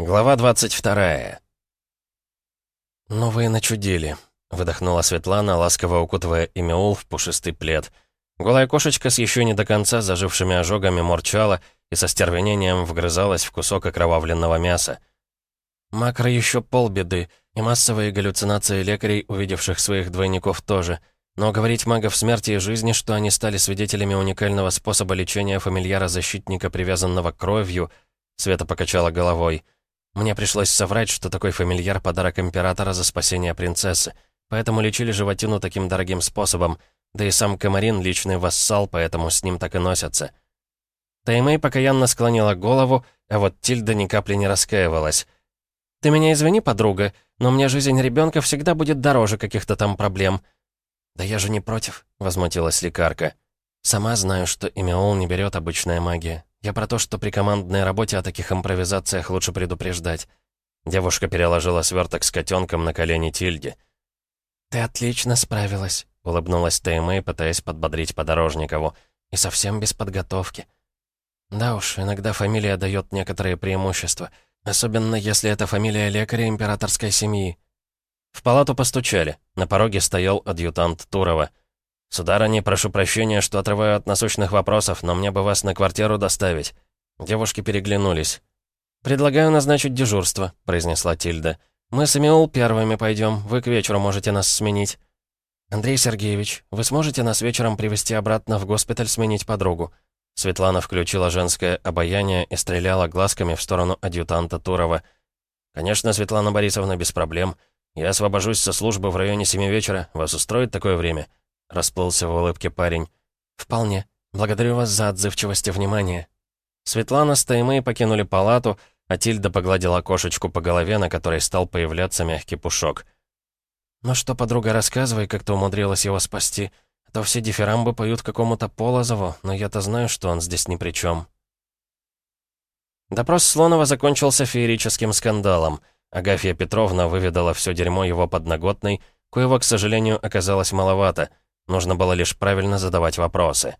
Глава 22. «Ну вы начудили», — выдохнула Светлана, ласково укутывая Имеул в пушистый плед. Голая кошечка с еще не до конца зажившими ожогами морчала и со стервенением вгрызалась в кусок окровавленного мяса. Макро еще полбеды, и массовые галлюцинации лекарей, увидевших своих двойников, тоже. Но говорить магов смерти и жизни, что они стали свидетелями уникального способа лечения фамильяра-защитника, привязанного кровью, Света покачала головой — мне пришлось соврать, что такой фамильяр — подарок императора за спасение принцессы. Поэтому лечили животину таким дорогим способом. Да и сам Камарин — личный вассал, поэтому с ним так и носятся. Таймэй покаянно склонила голову, а вот Тильда ни капли не раскаивалась. «Ты меня извини, подруга, но мне жизнь ребенка всегда будет дороже каких-то там проблем». «Да я же не против», — возмутилась лекарка. «Сама знаю, что имя Ол не берет обычная магия. Я про то, что при командной работе о таких импровизациях лучше предупреждать. Девушка переложила сверток с котенком на колени Тильде. «Ты отлично справилась», — улыбнулась Теймэй, пытаясь подбодрить Подорожникову. «И совсем без подготовки». «Да уж, иногда фамилия дает некоторые преимущества, особенно если это фамилия лекаря императорской семьи». В палату постучали. На пороге стоял адъютант Турова. «Сударыня, прошу прощения, что отрываю от насущных вопросов, но мне бы вас на квартиру доставить». Девушки переглянулись. «Предлагаю назначить дежурство», — произнесла Тильда. «Мы с Эмиул первыми пойдем, вы к вечеру можете нас сменить». «Андрей Сергеевич, вы сможете нас вечером привести обратно в госпиталь сменить подругу?» Светлана включила женское обаяние и стреляла глазками в сторону адъютанта Турова. «Конечно, Светлана Борисовна, без проблем. Я освобожусь со службы в районе семи вечера. Вас устроит такое время?» — расплылся в улыбке парень. «Вполне. Благодарю вас за отзывчивость и внимание». Светлана с Таймой покинули палату, а Тильда погладила кошечку по голове, на которой стал появляться мягкий пушок. «Ну что, подруга, рассказывай, как ты умудрилась его спасти. А то все дифирамбы поют какому-то Полозову, но я-то знаю, что он здесь ни при чем». Допрос Слонова закончился феерическим скандалом. Агафья Петровна выведала все дерьмо его подноготной, коего, к сожалению, оказалось маловато — Нужно было лишь правильно задавать вопросы.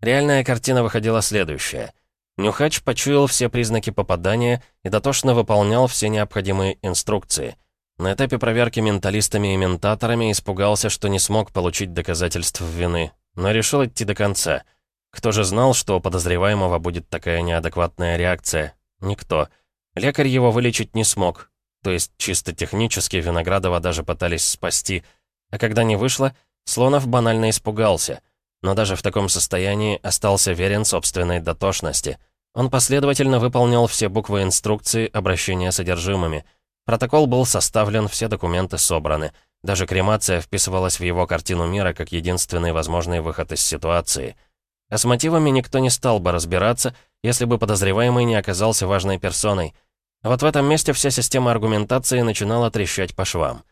Реальная картина выходила следующая. Нюхач почуял все признаки попадания и дотошно выполнял все необходимые инструкции. На этапе проверки менталистами и ментаторами испугался, что не смог получить доказательств вины, но решил идти до конца. Кто же знал, что у подозреваемого будет такая неадекватная реакция? Никто. Лекарь его вылечить не смог. То есть чисто технически Виноградова даже пытались спасти. А когда не вышло, Слонов банально испугался, но даже в таком состоянии остался верен собственной дотошности. Он последовательно выполнял все буквы инструкции обращения содержимыми. Протокол был составлен, все документы собраны. Даже кремация вписывалась в его картину мира как единственный возможный выход из ситуации. А с мотивами никто не стал бы разбираться, если бы подозреваемый не оказался важной персоной. вот в этом месте вся система аргументации начинала трещать по швам.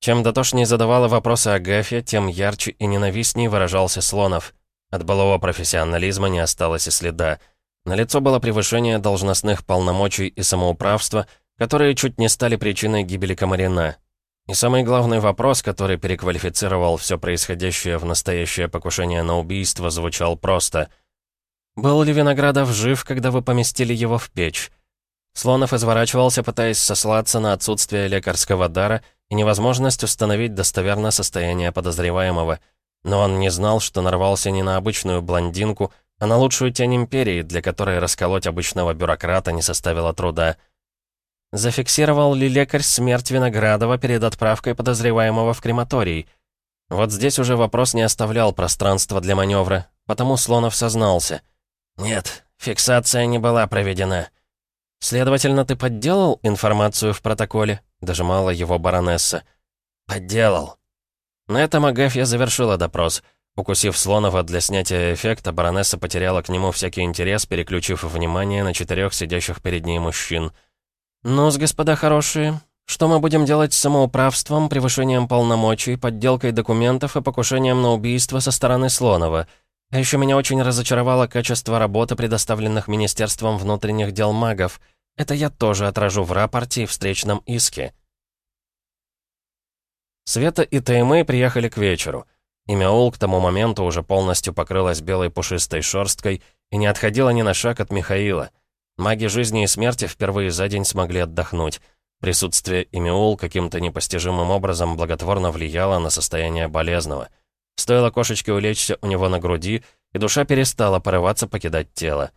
Чем дотошнее задавала вопросы Агафья, тем ярче и ненавистнее выражался Слонов. От былого профессионализма не осталось и следа. На лицо было превышение должностных полномочий и самоуправства, которые чуть не стали причиной гибели Комарина. И самый главный вопрос, который переквалифицировал все происходящее в настоящее покушение на убийство, звучал просто. «Был ли Виноградов жив, когда вы поместили его в печь?» Слонов изворачивался, пытаясь сослаться на отсутствие лекарского дара и невозможность установить достоверно состояние подозреваемого. Но он не знал, что нарвался не на обычную блондинку, а на лучшую тень империи, для которой расколоть обычного бюрократа не составило труда. Зафиксировал ли лекарь смерть Виноградова перед отправкой подозреваемого в крематорий? Вот здесь уже вопрос не оставлял пространства для маневра, потому Слонов сознался. «Нет, фиксация не была проведена». «Следовательно, ты подделал информацию в протоколе?» — дожимала его баронесса. «Подделал». На этом Агафья завершила допрос. Укусив Слонова для снятия эффекта, баронесса потеряла к нему всякий интерес, переключив внимание на четырех сидящих перед ней мужчин. «Ну-с, господа хорошие, что мы будем делать с самоуправством, превышением полномочий, подделкой документов и покушением на убийство со стороны Слонова?» А еще меня очень разочаровало качество работы, предоставленных Министерством внутренних дел магов. Это я тоже отражу в рапорте и встречном иске. Света и Таймэй приехали к вечеру. Имя Ол к тому моменту уже полностью покрылась белой пушистой шерсткой и не отходила ни на шаг от Михаила. Маги жизни и смерти впервые за день смогли отдохнуть. Присутствие Имиул каким-то непостижимым образом благотворно влияло на состояние болезного. Стоило кошечке улечься у него на груди, и душа перестала порываться покидать тело.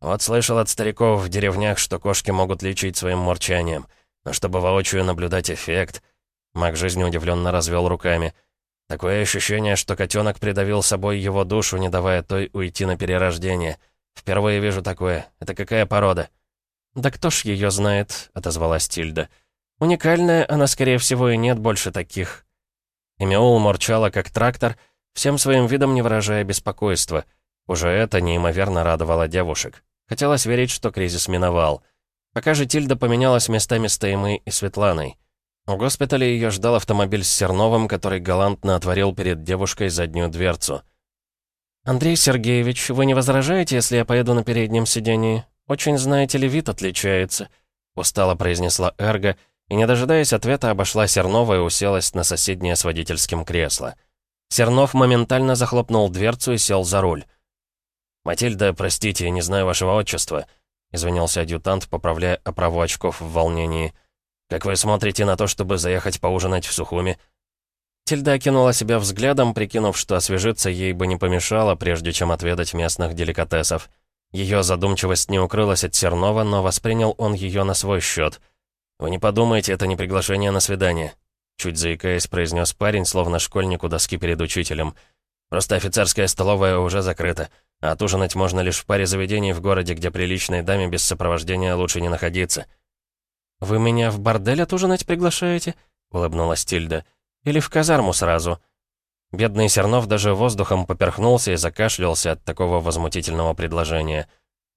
Вот слышал от стариков в деревнях, что кошки могут лечить своим мурчанием. Но чтобы воочию наблюдать эффект... Маг жизни удивленно развел руками. Такое ощущение, что котенок придавил собой его душу, не давая той уйти на перерождение. Впервые вижу такое. Это какая порода? «Да кто ж ее знает?» — отозвалась Тильда. «Уникальная, она, скорее всего, и нет больше таких». Эмиол морчала, как трактор, всем своим видом не выражая беспокойства. Уже это неимоверно радовало девушек. Хотелось верить, что кризис миновал. Пока же Тильда поменялась местами с Таймой и Светланой. У госпиталя ее ждал автомобиль с Серновым, который галантно отворил перед девушкой заднюю дверцу. «Андрей Сергеевич, вы не возражаете, если я поеду на переднем сидении? Очень, знаете ли, вид отличается», — устало произнесла Эрго, и, не дожидаясь ответа, обошла Сернова и уселась на соседнее с водительским кресло. Сернов моментально захлопнул дверцу и сел за руль. «Матильда, простите, не знаю вашего отчества», — извинился адъютант, поправляя оправу очков в волнении. «Как вы смотрите на то, чтобы заехать поужинать в Сухуми?» Тильда окинула себя взглядом, прикинув, что освежиться ей бы не помешало, прежде чем отведать местных деликатесов. Ее задумчивость не укрылась от Сернова, но воспринял он ее на свой счет. «Вы не подумайте, это не приглашение на свидание», чуть заикаясь, произнес парень, словно школьник у доски перед учителем. «Просто офицерская столовая уже закрыта. Отужинать можно лишь в паре заведений в городе, где приличной даме без сопровождения лучше не находиться». «Вы меня в бордель отужинать приглашаете?» — улыбнулась Тильда. «Или в казарму сразу?» Бедный Сернов даже воздухом поперхнулся и закашлялся от такого возмутительного предложения.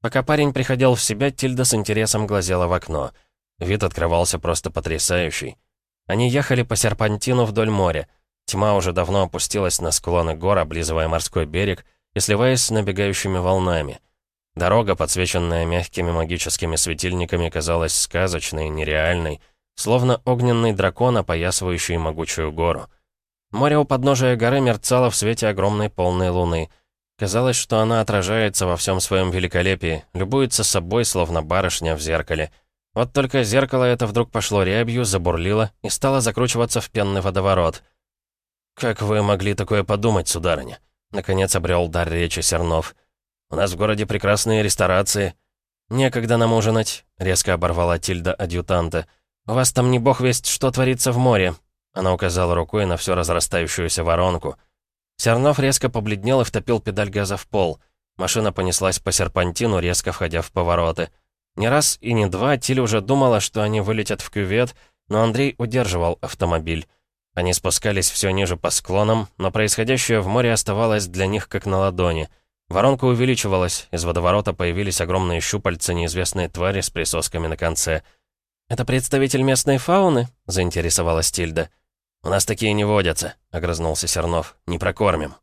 Пока парень приходил в себя, Тильда с интересом глазела в окно. Вид открывался просто потрясающий. Они ехали по серпантину вдоль моря. Тьма уже давно опустилась на склоны гор, облизывая морской берег, и сливаясь с набегающими волнами. Дорога, подсвеченная мягкими магическими светильниками, казалась сказочной, нереальной, словно огненный дракон, опоясывающий могучую гору. Море у подножия горы мерцало в свете огромной полной луны. Казалось, что она отражается во всем своем великолепии, любуется собой, словно барышня в зеркале. Вот только зеркало это вдруг пошло рябью, забурлило и стало закручиваться в пенный водоворот. «Как вы могли такое подумать, сударыня?» Наконец обрел дар речи Сернов. «У нас в городе прекрасные ресторации». «Некогда нам ужинать», — резко оборвала Тильда адъютанта. «У вас там не бог весть, что творится в море». Она указала рукой на всю разрастающуюся воронку. Сернов резко побледнел и втопил педаль газа в пол. Машина понеслась по серпантину, резко входя в повороты. Не раз и не два Тиль уже думала, что они вылетят в кювет, но Андрей удерживал автомобиль. Они спускались все ниже по склонам, но происходящее в море оставалось для них как на ладони. Воронка увеличивалась, из водоворота появились огромные щупальца неизвестной твари с присосками на конце. «Это представитель местной фауны?» — заинтересовалась Тильда. «У нас такие не водятся», — огрызнулся Сернов. «Не прокормим».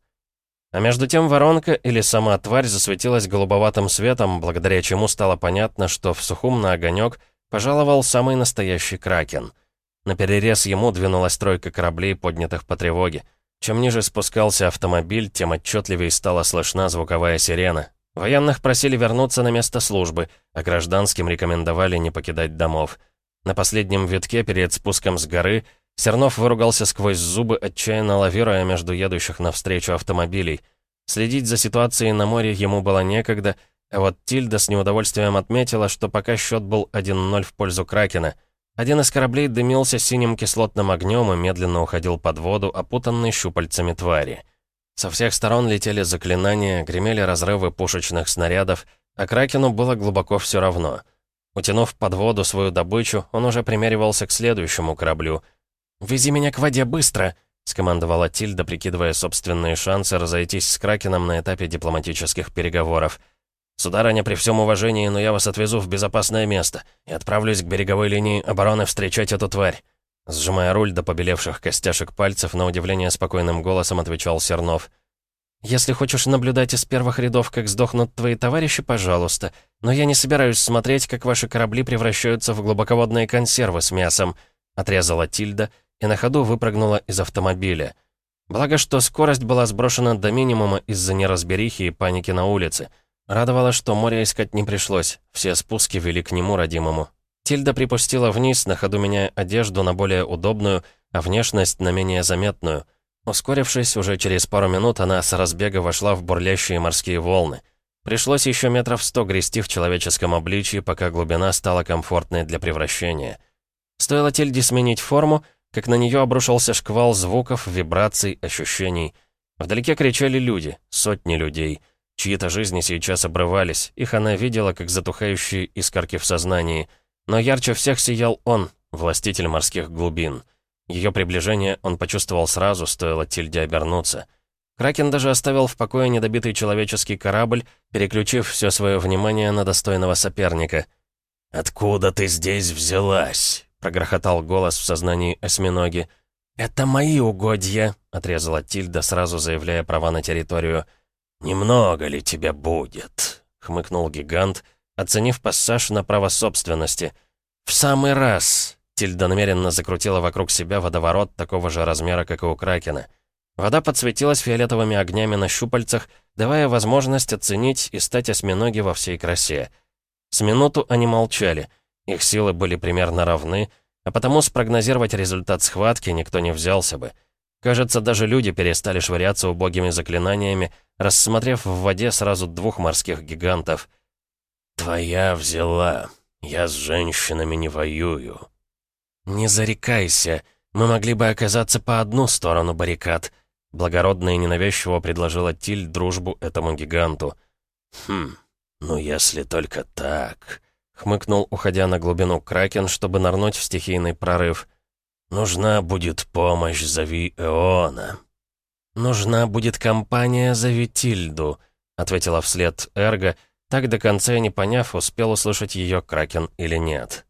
А между тем воронка или сама тварь засветилась голубоватым светом, благодаря чему стало понятно, что в Сухум на огонек пожаловал самый настоящий кракен — на перерез ему двинулась тройка кораблей, поднятых по тревоге. Чем ниже спускался автомобиль, тем отчетливее стала слышна звуковая сирена. Военных просили вернуться на место службы, а гражданским рекомендовали не покидать домов. На последнем витке перед спуском с горы Сернов выругался сквозь зубы, отчаянно лавируя между едущих навстречу автомобилей. Следить за ситуацией на море ему было некогда, а вот Тильда с неудовольствием отметила, что пока счет был 1-0 в пользу Кракена — один из кораблей дымился синим кислотным огнем и медленно уходил под воду, опутанный щупальцами твари. Со всех сторон летели заклинания, гремели разрывы пушечных снарядов, а Кракену было глубоко все равно. Утянув под воду свою добычу, он уже примеривался к следующему кораблю. «Вези меня к воде быстро!» — скомандовала Тильда, прикидывая собственные шансы разойтись с Кракеном на этапе дипломатических переговоров — «Сударыня, при всем уважении, но я вас отвезу в безопасное место и отправлюсь к береговой линии обороны встречать эту тварь». Сжимая руль до побелевших костяшек пальцев, на удивление спокойным голосом отвечал Сернов. «Если хочешь наблюдать из первых рядов, как сдохнут твои товарищи, пожалуйста. Но я не собираюсь смотреть, как ваши корабли превращаются в глубоководные консервы с мясом», отрезала Тильда и на ходу выпрыгнула из автомобиля. Благо, что скорость была сброшена до минимума из-за неразберихи и паники на улице — Радовало, что море искать не пришлось, все спуски вели к нему, родимому. Тильда припустила вниз, на ходу меняя одежду на более удобную, а внешность на менее заметную. Ускорившись, уже через пару минут она с разбега вошла в бурлящие морские волны. Пришлось еще метров сто грести в человеческом обличии, пока глубина стала комфортной для превращения. Стоило Тильде сменить форму, как на нее обрушился шквал звуков, вибраций, ощущений. Вдалеке кричали люди, сотни людей. Чьи-то жизни сейчас обрывались, их она видела, как затухающие искорки в сознании. Но ярче всех сиял он, властитель морских глубин. Ее приближение он почувствовал сразу, стоило Тильде обернуться. Кракен даже оставил в покое недобитый человеческий корабль, переключив все свое внимание на достойного соперника. «Откуда ты здесь взялась?» — прогрохотал голос в сознании осьминоги. «Это мои угодья», — отрезала Тильда, сразу заявляя права на территорию. «Немного ли тебя будет?» — хмыкнул гигант, оценив пассаж на право собственности. «В самый раз!» — Тильда намеренно закрутила вокруг себя водоворот такого же размера, как и у Кракена. Вода подсветилась фиолетовыми огнями на щупальцах, давая возможность оценить и стать осьминоги во всей красе. С минуту они молчали. Их силы были примерно равны, а потому спрогнозировать результат схватки никто не взялся бы. Кажется, даже люди перестали швыряться убогими заклинаниями, рассмотрев в воде сразу двух морских гигантов. «Твоя взяла. Я с женщинами не воюю». «Не зарекайся. Мы могли бы оказаться по одну сторону баррикад», благородно и ненавязчиво предложила Тиль дружбу этому гиганту. «Хм, ну если только так...» хмыкнул, уходя на глубину Кракен, чтобы нырнуть в стихийный прорыв. «Нужна будет помощь, зови Эона». «Нужна будет компания, зови Тильду», — ответила вслед Эрго, так до конца не поняв, успел услышать ее Кракен или нет.